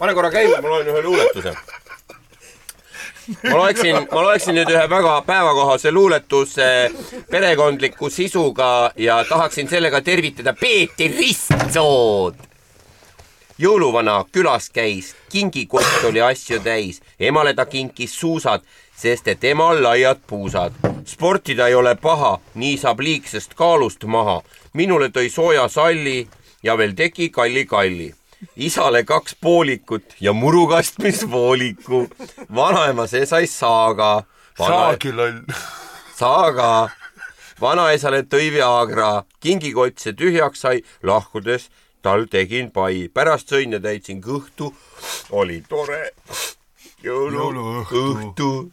pane korra käima, ma loen ühe luuletuse. ma loeksin, ma loeksin nüüd ühe väga päevakohase luuletuse perekondliku sisuga ja tahaksin sellega tervitada Peeter Ristsood. jõuluvana külas käis, kingikott oli asju täis, emale ta kinkis suusad, sest et emal laiad puusad. sportida ei ole paha, nii saab liigsest kaalust maha. minule tõi sooja salli ja veel teki kalli-kalli. Isale kaks poolikut ja murukastmisvooliku. vanaema see sai saaga. saagi loll. saaga. vanaisale tõi Viagra, kingikott see tühjaks sai, lahkudes tal tegin pai, pärast sõin ja täitsin kõhtu, oli tore Jõuluõhtu. jõuluõhtu.